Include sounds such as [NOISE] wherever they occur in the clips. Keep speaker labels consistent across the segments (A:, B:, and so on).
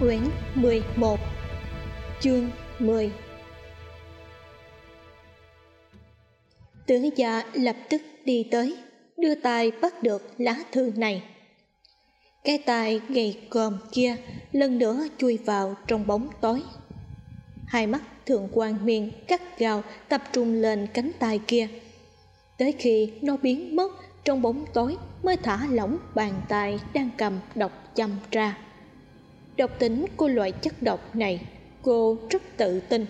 A: Quyển 11 Chương 10 Tướng gia lập tức đi tới, Đưa tay bắt được lá thư này. Cái tay gầy còm kia Lần nữa chui vào trong bóng tối. Hai mắt thượng quan miên cắt gào Tập trung lên cánh tay kia. Tới khi nó biến mất Trong bóng tối, mới thả lỏng bàn tay Đang cầm độc châm ra. Độc tính của loại chất độc này, cô rất tự tin.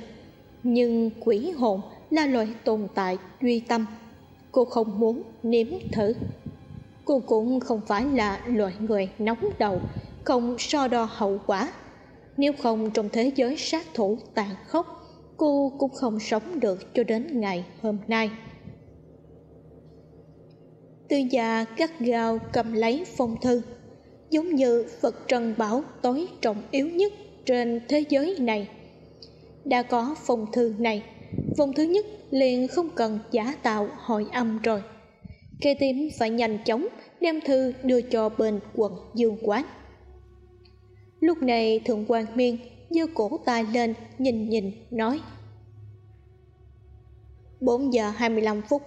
A: Nhưng quỷ hồn là loại tồn tại duy tâm. Cô không muốn nếm thử. Cô cũng không phải là loại người nóng đầu, Không so đo hậu quả. Nếu không trong thế giới sát thủ tàn khốc, Cô cũng không sống được cho đến ngày hôm nay. Tư gia gắt gao cầm lấy phong thư giống như vật trần bảo tối trọng yếu nhất trên thế giới này. Đã có phong thư này vòng thứ nhất liền không cần giả tạo hội âm rồi. Kê tím phải nhanh chóng, đem thư đưa cho bên quận dương quán. Lúc này thượng quan miên giơ cổ tay lên nhìn nhìn, nói, bốn giờ hai mươi lăm phút,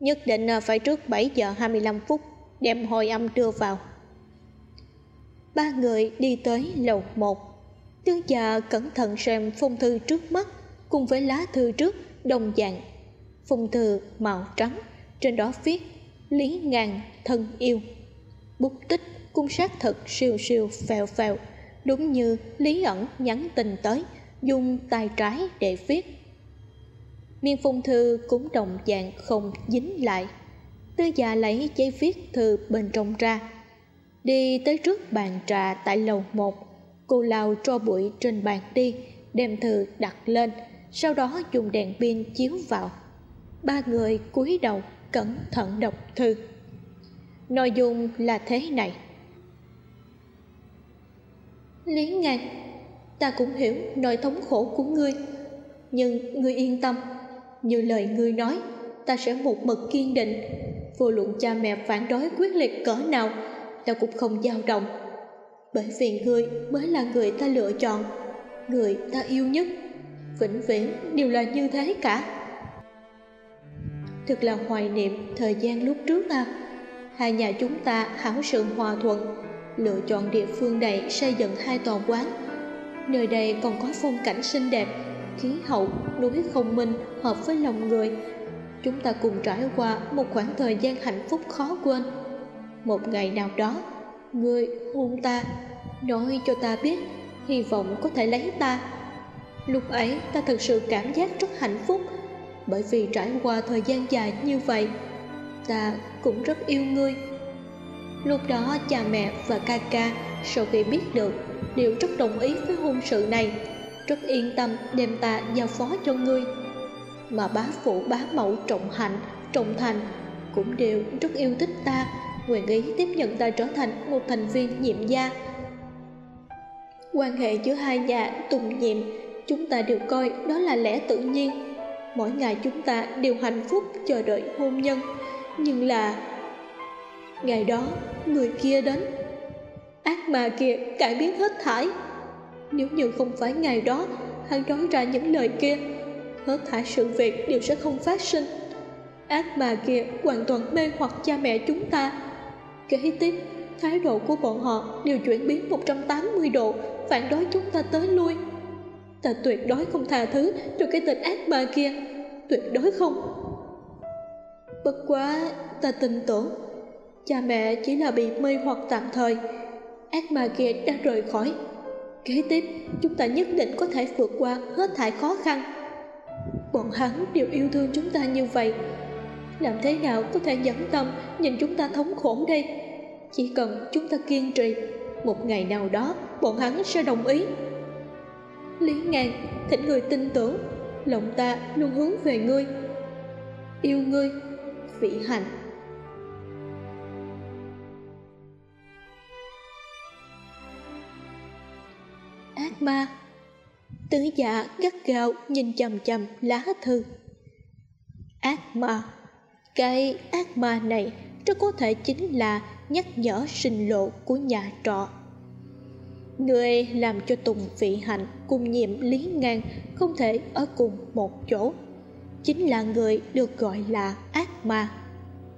A: nhất định phải trước bảy giờ hai mươi lăm phút đem hồi âm đưa vào ba người đi tới lầu một. Tướng già cẩn thận xem phong thư trước mắt, cùng với lá thư trước đồng dạng. Phong thư màu trắng, trên đó viết, lý ngàn thân yêu. Bút tích cung sát thật siêu siêu phèo phèo, đúng như lý ẩn nhắn tin tới, dùng tay trái để viết. Miên phong thư cũng đồng dạng không dính lại. Tư già lấy giấy viết thư bên trong ra đi tới trước bàn trà tại lầu một cô lao tro bụi trên bàn đi đem thư đặt lên sau đó dùng đèn pin chiếu vào. Ba người cúi đầu cẩn thận đọc thư. Nội dung là thế này. Lý ngạc, ta cũng hiểu nỗi thống khổ của ngươi nhưng ngươi yên tâm. Như lời ngươi nói ta sẽ một mực kiên định. Vô luận cha mẹ phản đối quyết liệt cỡ nào ta cũng không dao động. Bởi vì ngươi mới là người ta lựa chọn, người ta yêu nhất. Vĩnh viễn đều là như thế cả. Thực là hoài niệm thời gian lúc trước à hai nhà chúng ta hảo sự hòa thuận, lựa chọn địa phương này xây dựng hai tòa quán. Nơi đây còn có phong cảnh xinh đẹp, khí hậu, núi không minh hợp với lòng người. Chúng ta cùng trải qua một khoảng thời gian hạnh phúc khó quên một ngày nào đó ngươi hôn ta, nói cho ta biết hy vọng có thể lấy ta. Lúc ấy, ta thật sự cảm giác rất hạnh phúc, bởi vì trải qua thời gian dài như vậy, ta cũng rất yêu ngươi. Lúc đó, cha mẹ và ca ca sau khi biết được đều rất đồng ý với hôn sự này, rất yên tâm đem ta giao phó cho ngươi. Mà bá phụ bá mẫu trọng hạnh, trọng thành cũng đều rất yêu thích ta nguyện ý tiếp nhận ta trở thành một thành viên nhiệm gia. Quan hệ giữa hai nhà tùng nhiệm, chúng ta đều coi đó là lẽ tự nhiên. Mỗi ngày chúng ta đều hạnh phúc chờ đợi hôn nhân. Nhưng là ngày đó, người kia đến. Ác mà kia cải biến hết thảy nếu như không phải ngày đó, hắn nói ra những lời kia, hết thảy sự việc đều sẽ không phát sinh. Ác mà kia hoàn toàn mê hoặc cha mẹ chúng ta. Kế tiếp, thái độ của bọn họ đều chuyển biến 180 độ, phản đối chúng ta tới lui. Ta tuyệt đối không tha thứ cho cái tên ác ma kia, tuyệt đối không. Bất quá, ta tin tưởng, cha mẹ chỉ là bị mê hoặc tạm thời, ác ma kia đã rời khỏi. Kế tiếp, chúng ta nhất định có thể vượt qua hết thảy khó khăn. Bọn hắn đều yêu thương chúng ta như vậy, làm thế nào có thể nhẫn tâm nhìn chúng ta thống khổ đây? Chỉ cần chúng ta kiên trì, một ngày nào đó bọn hắn sẽ đồng ý. Lý ngàn, thỉnh người tin tưởng, lòng ta luôn hướng về ngươi. Yêu ngươi, vị hạnh ác ma, tứ giả gắt gao nhìn chằm chằm lá thư. Ác ma cái ác ma này rất có thể chính là nhắc nhở sinh lộ của nhà trọ. Người làm cho tùng vị hạnh cùng nhiệm lý ngang không thể ở cùng một chỗ, chính là người được gọi là ác ma.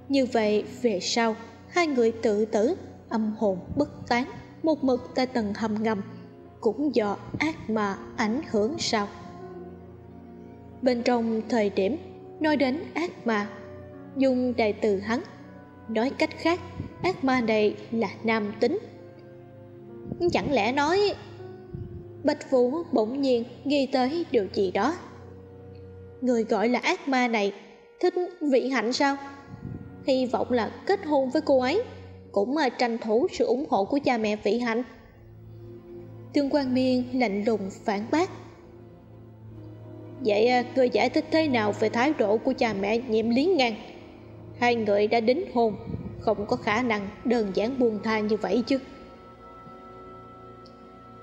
A: Như vậy về sau, hai người tự tử, âm hồn bất tán, một mực tại tầng hầm ngầm, cũng do ác ma ảnh hưởng sao? Bên trong thời điểm, nói đến ác ma dùng đại từ hắn. Nói cách khác, ác ma này là nam tính. Chẳng lẽ nói, bạch vũ bỗng nhiên ghi tới điều gì đó? Người gọi là ác ma này, thích vị hạnh sao? Hy vọng là kết hôn với cô ấy, cũng mà tranh thủ sự ủng hộ của cha mẹ vị hạnh. Tương quan miên lạnh lùng phản bác. Vậy à, người giải thích thế nào về thái độ của cha mẹ nhiệm lý ngang? Hai người đã đính hôn. Không có khả năng đơn giản buông tha như vậy chứ.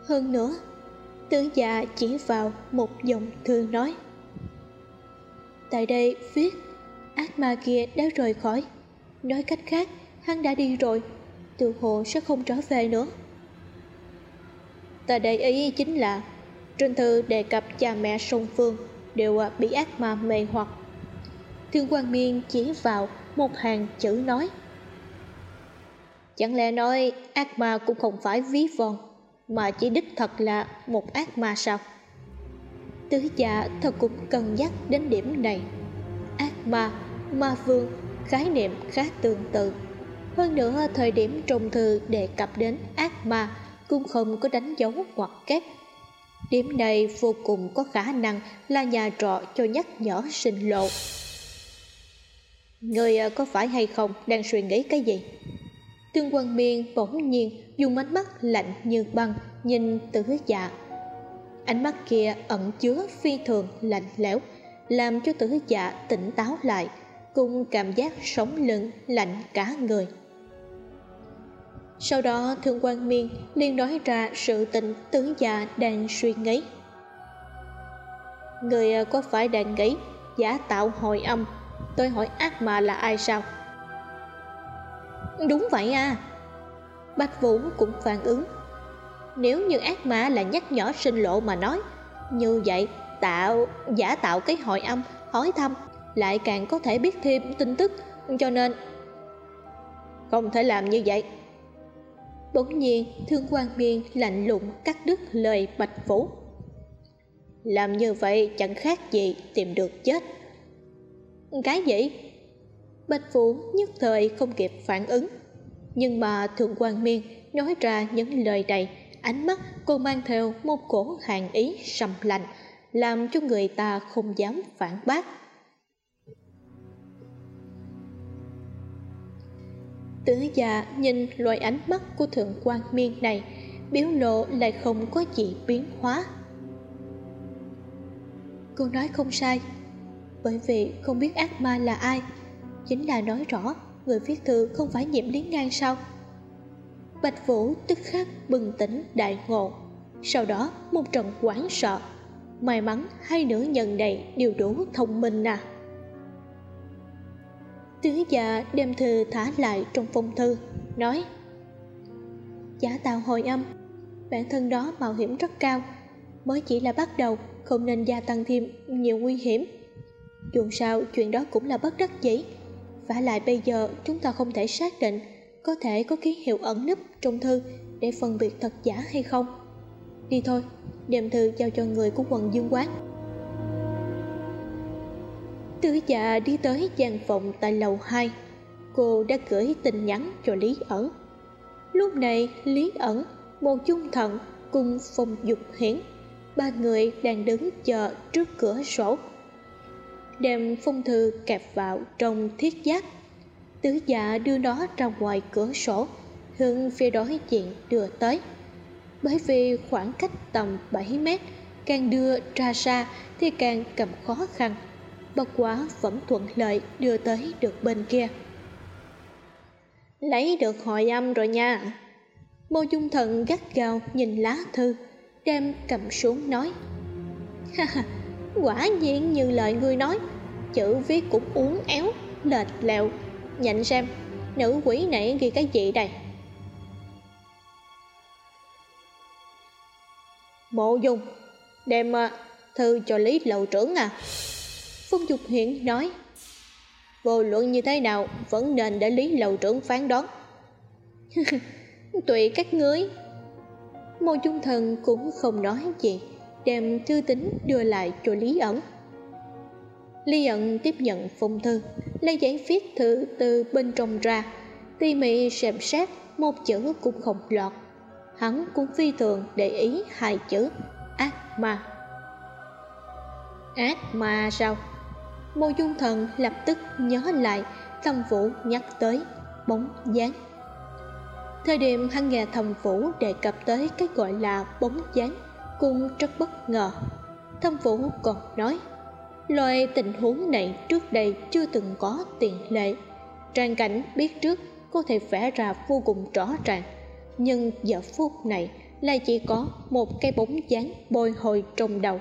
A: Hơn nữa, tướng già chỉ vào một dòng thư nói, tại đây viết, ác ma kia đã rời khỏi. Nói cách khác, hắn đã đi rồi, tự hồ sẽ không trở về nữa. Ta để ý chính là, trên thư đề cập cha mẹ song phương đều à, bị ác ma mê hoặc thương quan miên chỉ vào một hàng chữ nói. Chẳng lẽ nói ác ma cũng không phải ví von, mà chỉ đích thật là một ác ma sao? Tứ dạ thật cũng cân nhắc đến điểm này. Ác ma ma vương, khái niệm khá tương tự. Hơn nữa, thời điểm trùng thư đề cập đến ác ma cũng không có đánh dấu hoặc kép. Điểm này vô cùng có khả năng là nhà trọ cho nhắc nhở sinh lộ người à, có phải hay không? Đang suy nghĩ cái gì? Tương quân miên bỗng nhiên dùng ánh mắt lạnh như băng, nhìn tử dạ ánh mắt kia ẩn chứa phi thường lạnh lẽo, làm cho tử dạ tỉnh táo lại, cùng cảm giác sống lưng lạnh cả người. Sau đó, thương quan miên liền nói ra sự tình tử dạ đang suy nghĩ. Người à, có phải đang nghĩ, giả tạo hồi âm tôi hỏi ác ma là ai sao? Đúng vậy à. Bạch vũ cũng phản ứng. Nếu như ác ma là nhắc nhở sinh lộ mà nói, như vậy tạo, giả tạo cái hội âm, hỏi thăm, lại càng có thể biết thêm tin tức, cho nên không thể làm như vậy. Bỗng nhiên, thương quan miên lạnh lùng cắt đứt lời bạch vũ. Làm như vậy chẳng khác gì tìm được chết cái gì? Bạch vũ nhất thời không kịp phản ứng. Nhưng mà thượng quan miên nói ra những lời này, ánh mắt cô mang theo một cổ hàng ý sầm lạnh, làm cho người ta không dám phản bác. Tứ già nhìn loại ánh mắt của thượng quan miên này, Biểu lộ lại không có gì biến hóa. Cô nói không sai bởi vì không biết ác ma là ai. Chính là nói rõ, Người viết thư không phải nhiễm lý ngang sao? Bạch Vũ tức khắc bừng tỉnh đại ngộ. Sau đó, một trận hoảng sợ. May mắn hai nữ nhân này đều đủ thông minh à. Tứ dạ đem thư thả lại trong phong thư, Nói, Giả tạo hồi âm, Bản thân đó mạo hiểm rất cao. Mới chỉ là bắt đầu, Không nên gia tăng thêm nhiều nguy hiểm. Dù sao, chuyện đó cũng là bất đắc dĩ. Và lại bây giờ, chúng ta không thể xác định Có thể có ký hiệu ẩn nấp trong thư Để phân biệt thật giả hay không. Đi thôi, Đem thư giao cho người của quần dương quán. Tứ dạ đi tới gian phòng tại lầu 2 Cô đã gửi tin nhắn cho Lý ẩn. Lúc này, Lý ẩn, Một chung thận cùng phòng dục hiển, Ba người đang đứng chờ trước cửa sổ đem phong thư kẹp vào trong thiết giáp tứ giả đưa nó ra ngoài cửa sổ, hướng phía đối diện đưa tới. Bởi vì khoảng cách tầm 7 mét, càng đưa ra xa thì càng cầm khó khăn. Bất quá vẫn thuận lợi đưa tới được bên kia. Lấy được hội âm rồi nha. Mô dung thần gắt gao nhìn lá thư, đem cầm xuống nói. Ha ha quả nhiên như lời ngươi nói, chữ viết cũng uốn éo, lệch lẹo. Nhận xem, nữ quỷ này ghi cái gì đây? Mộ dung, đem à, thư cho lý lầu trưởng à. Phong dục hiển nói, vô luận như thế nào vẫn nên để lý lầu trưởng phán đoán. [LAUGHS] Tùy các ngươi. Mô trung thần cũng không nói gì đem thư tín đưa lại cho lý ẩn. Lý ẩn tiếp nhận phong thư, lấy giấy viết thư từ bên trong ra. Tỉ mỉ xem xét, một chữ cũng không lọt. Hắn cũng phi thường để ý hai chữ, ác ma. Ác ma sao? Mô dung thần lập tức nhớ lại thâm vũ nhắc tới bóng dáng. Thời điểm hắn nghe thầm vũ đề cập tới cái gọi là bóng dáng cung rất bất ngờ. Thâm vũ còn nói, loại tình huống này trước đây chưa từng có tiền lệ. Trang cảnh biết trước có thể vẽ ra vô cùng rõ ràng, nhưng giờ phút này là chỉ có một cái bóng dáng bồi hồi trong đầu.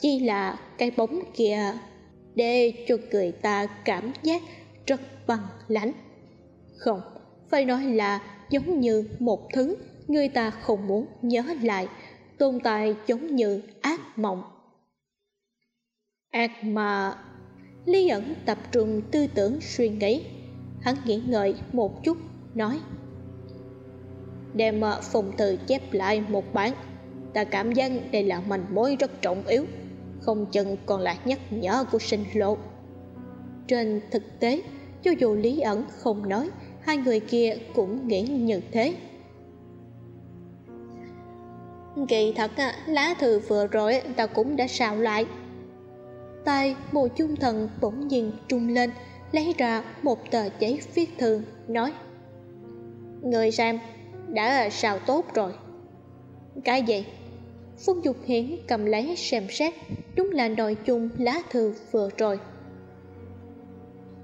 A: Chỉ là cái bóng kia để cho người ta cảm giác rất băng lãnh. Không, phải nói là giống như một thứ người ta không muốn nhớ lại tồn tại giống như ác mộng. Ác mà lý ẩn tập trung tư tưởng suy nghĩ. Hắn nghĩ ngợi một chút, nói, đem à, phùng từ chép lại một bản. Ta cảm giác đây là manh mối rất trọng yếu, không chừng còn là nhắc nhở của sinh lộ. Trên thực tế, cho dù lý ẩn không nói, hai người kia cũng nghĩ như thế kỳ thật à, lá thư vừa rồi ta cũng đã xào lại. Tay bồ chung thần bỗng nhiên trung lên lấy ra một tờ giấy viết thư nói người xem đã xào tốt rồi. Cái gì? Phương dục hiển cầm lấy xem xét đúng là nội chung lá thư vừa rồi.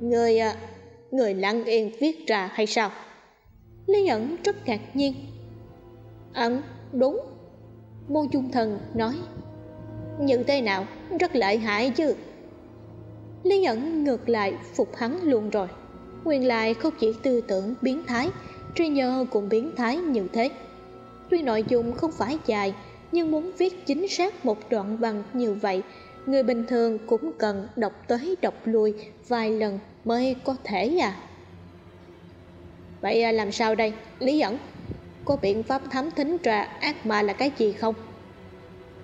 A: Người à người lặng yên viết ra hay sao? Lý ẩn rất ngạc nhiên. Ẩn đúng mô dung thần nói như thế nào rất lợi hại chứ? Lý ẩn ngược lại phục hắn luôn rồi. Nguyên lại không chỉ tư tưởng biến thái trí nhớ cũng biến thái như thế. Tuy nội dung không phải dài, nhưng muốn viết chính xác một đoạn bằng như vậy, người bình thường cũng cần đọc tới đọc lui vài lần mới có thể à. Vậy à, làm sao đây, lý ẩn có biện pháp thám thính ra ác ma là cái gì không?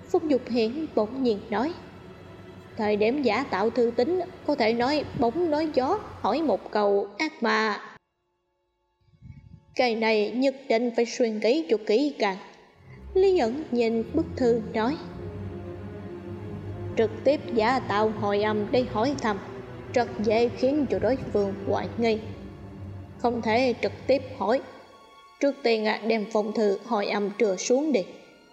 A: Phúc dục hiển bỗng nhiên nói. Thời điểm giả tạo thư tính có thể nói bóng nói gió, hỏi một câu, ác ma? Cái này nhất định phải suy nghĩ cho kỹ càng. Lý ẩn nhìn bức thư nói. Trực tiếp giả tạo hồi âm để hỏi thăm, rất dễ khiến cho đối phương hoài nghi. Không thể trực tiếp hỏi trước tiên đem phong thư hồi âm trừa xuống đi.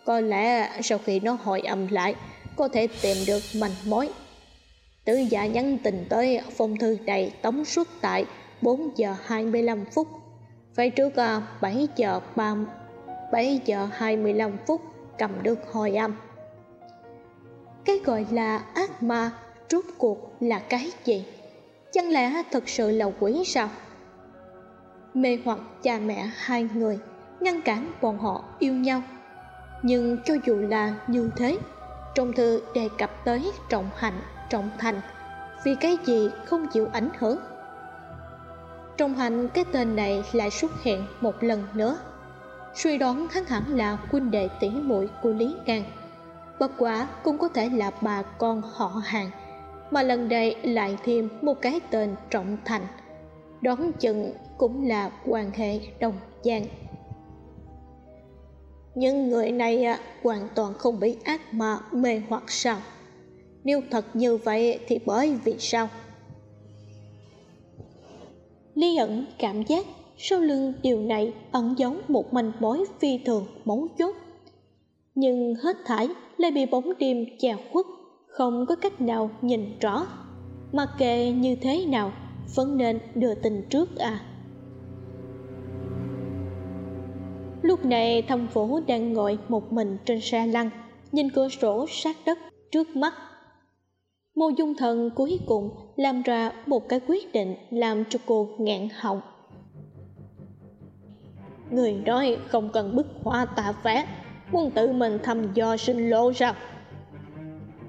A: Có lẽ sau khi nó hồi âm lại, có thể tìm được manh mối. Tứ giả nhắn tình tới phong thư này tống xuất tại 4 giờ 25 phút. Phải trước à, 7 giờ 3 7 giờ 25 phút cầm được hồi âm. Cái gọi là ác ma rốt cuộc là cái gì? Chẳng lẽ thật sự là quỷ sao? Mê hoặc cha mẹ hai người, ngăn cản bọn họ yêu nhau. Nhưng cho dù là như thế, trong thư đề cập tới trọng hạnh, trọng thành, vì cái gì không chịu ảnh hưởng? Trọng hạnh cái tên này lại xuất hiện một lần nữa. Suy đoán hắn hẳn là huynh đệ tỷ muội của lý ngang bất quả cũng có thể là bà con họ hàng, mà lần đây lại thêm một cái tên trọng thành đoán chừng cũng là quan hệ đồng giang nhưng người này à, hoàn toàn không bị ác mà mê hoặc sao? Nếu thật như vậy thì bởi vì sao? Lý ẩn cảm giác sau lưng điều này ẩn giấu một manh mối phi thường mấu chốt. Nhưng hết thảy lại bị bóng đêm che khuất không có cách nào nhìn rõ. Mặc kệ như thế nào vẫn nên đưa tin trước à? Lúc này thâm vũ đang ngồi một mình trên xe lăn, nhìn cửa sổ sát đất trước mắt. Mô dung thần cuối cùng làm ra một cái quyết định làm cho cô ngạn họng. Người nói không cần bức hoa tạ vẽ, muốn tự mình thăm dò sinh lộ sao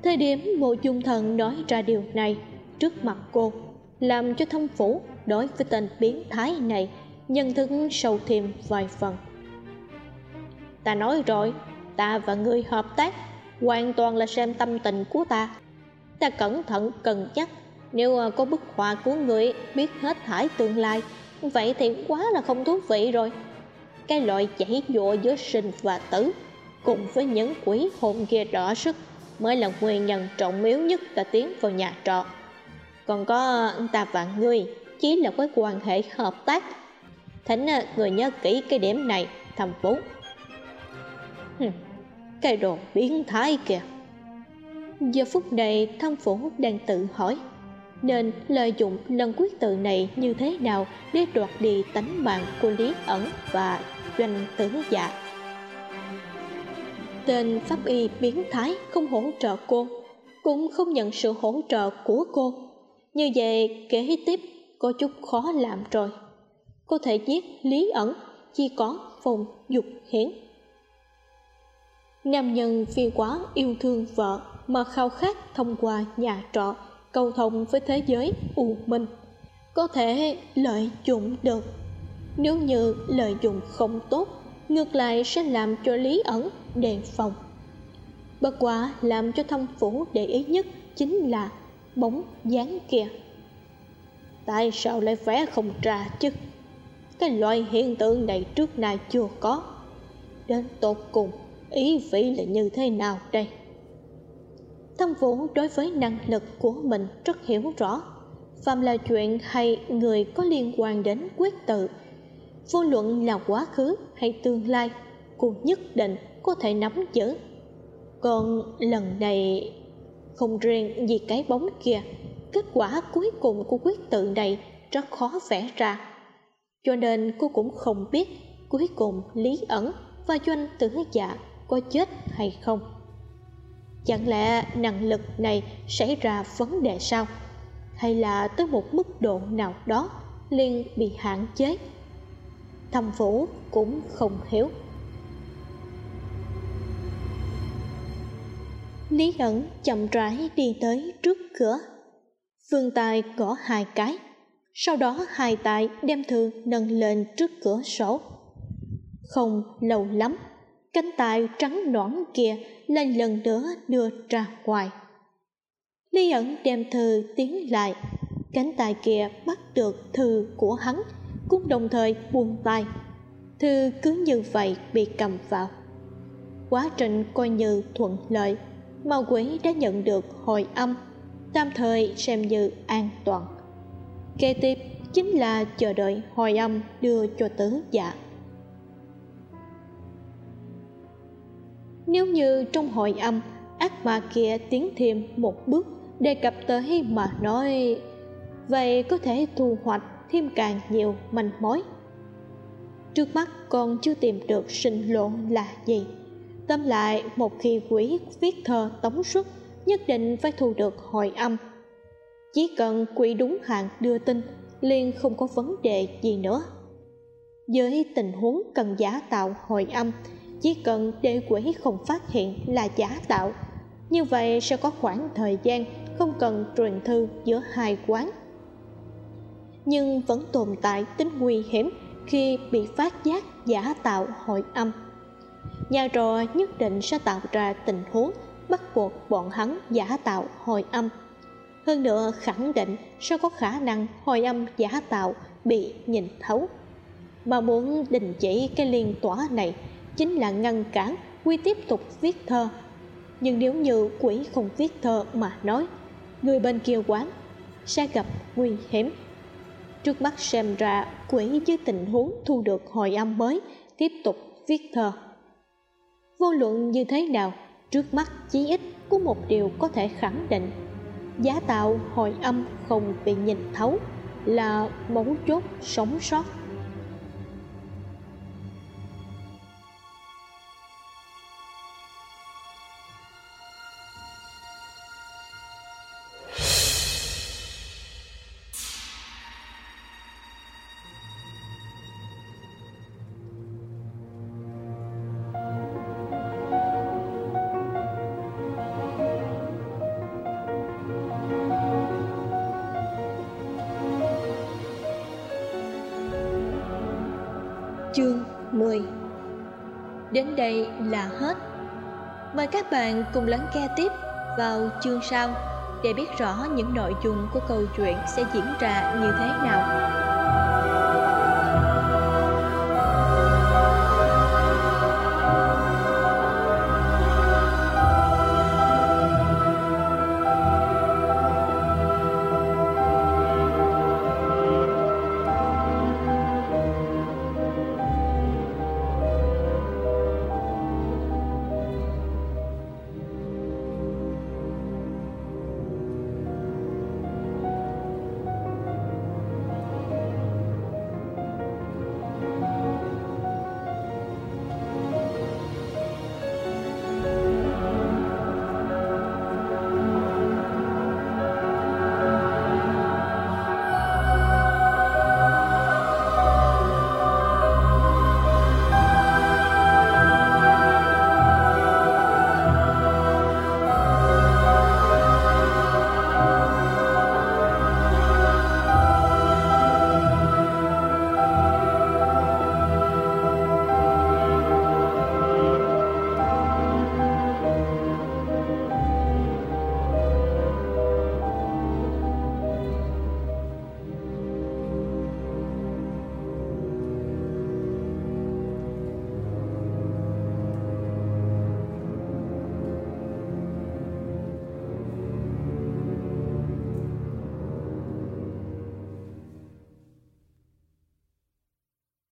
A: thời điểm mộ dung thần nói ra điều này, trước mặt cô làm cho thâm phủ đối với tên biến thái này nhận thức sâu thêm vài phần. Ta nói rồi, ta và ngươi hợp tác, hoàn toàn là xem tâm tình của ta. Ta cẩn thận, cân nhắc, nếu ờ, có bức họa của người biết hết thải tương lai, vậy thì quá là không thú vị rồi. Cái loại chảy dụa giữa sinh và tử cùng với những quỷ hồn kia đỏ sức mới là nguyên nhân trọng yếu nhất ta tiến vào nhà trọ còn có ta và ngươi chỉ là cái quan hệ hợp tác. Thánh à, người nhớ kỹ cái điểm này, thầm phú cái đồ biến thái kìa. Giờ phút này, thâm phủ đang tự hỏi, nên lợi dụng lần quyết tự này như thế nào để đoạt đi tánh mạng của lý ẩn và doanh tử dạ tên pháp y biến thái không hỗ trợ cô, cũng không nhận sự hỗ trợ của cô như vậy kế tiếp có chút khó làm rồi. Có thể giết lý ẩn, chỉ có phòng dục hiển nam nhân vì quá yêu thương vợ mà khao khát thông qua nhà trọ, cầu thông với thế giới u minh. Có thể lợi dụng được. Nếu như lợi dụng không tốt, ngược lại sẽ làm cho lý ẩn đề phòng. Bất quá làm cho thông phủ để ý nhất chính là bóng dáng kia. Tại sao lại vẽ không ra chứ? Cái loại hiện tượng này trước nay chưa có. Đến tột cùng, ý vị là như thế nào đây? Thâm Vũ đối với năng lực của mình rất hiểu rõ. Phạm là chuyện hay người có liên quan đến quyết tự? Vô luận là quá khứ hay tương lai, Cô nhất định có thể nắm giữ. Còn lần này không riêng vì cái bóng kia, Kết quả cuối cùng của quyết tự này rất khó vẽ ra. Cho nên cô cũng không biết cuối cùng Lý ẩn và doanh tử dạ có chết hay không. Chẳng lẽ năng lực này xảy ra vấn đề sao? Hay là tới một mức độ nào đó liền bị hạn chế? Thâm vũ cũng không hiểu. Lý ẩn chậm rãi đi tới trước cửa. Phương tài gõ hai cái. Sau đó hai tay đem thư nâng lên trước cửa sổ. Không lâu lắm, cánh tay trắng nõn kia lên lần nữa đưa ra ngoài. Lý ẩn đem thư tiến lại. Cánh tay kia bắt được thư của hắn, cũng đồng thời buông tay. Thư cứ như vậy bị cầm vào. Quá trình coi như thuận lợi ma quỷ đã nhận được hồi âm. Tạm thời xem như an toàn. Kế tiếp chính là chờ đợi hồi âm đưa cho tứ dạ nếu như trong hồi âm, ác ma kia tiến thêm một bước, đề cập tới mà nói, vậy có thể thu hoạch thêm càng nhiều manh mối. Trước mắt còn chưa tìm được sinh lộ là gì? Tâm lại, một khi quỷ viết thơ tống xuất, nhất định phải thu được hội âm. Chỉ cần quỷ đúng hạn đưa tin, liền không có vấn đề gì nữa. Với tình huống cần giả tạo hội âm, chỉ cần để quỷ không phát hiện là giả tạo. Như vậy sẽ có khoảng thời gian không cần truyền thư giữa hai quán. Nhưng vẫn tồn tại tính nguy hiểm khi bị phát giác giả tạo hội âm nhà trò nhất định sẽ tạo ra tình huống bắt buộc bọn hắn giả tạo hồi âm. Hơn nữa, khẳng định sẽ có khả năng hồi âm giả tạo bị nhìn thấu. Mà muốn đình chỉ cái liên tỏa này chính là ngăn cản quy tiếp tục viết thơ. Nhưng nếu như quỷ không viết thơ mà nói, người bên kia quán sẽ gặp nguy hiểm. Trước mắt xem ra quỷ dưới tình huống thu được hồi âm mới tiếp tục viết thơ vô luận như thế nào, trước mắt chí ít có một điều có thể khẳng định. Giá tạo hồi âm không bị nhìn thấu là mấu chốt sống sót. Chương 10 Đến đây là hết Mời các bạn cùng lắng nghe tiếp vào chương sau để biết rõ những nội dung của câu chuyện sẽ diễn ra như thế nào.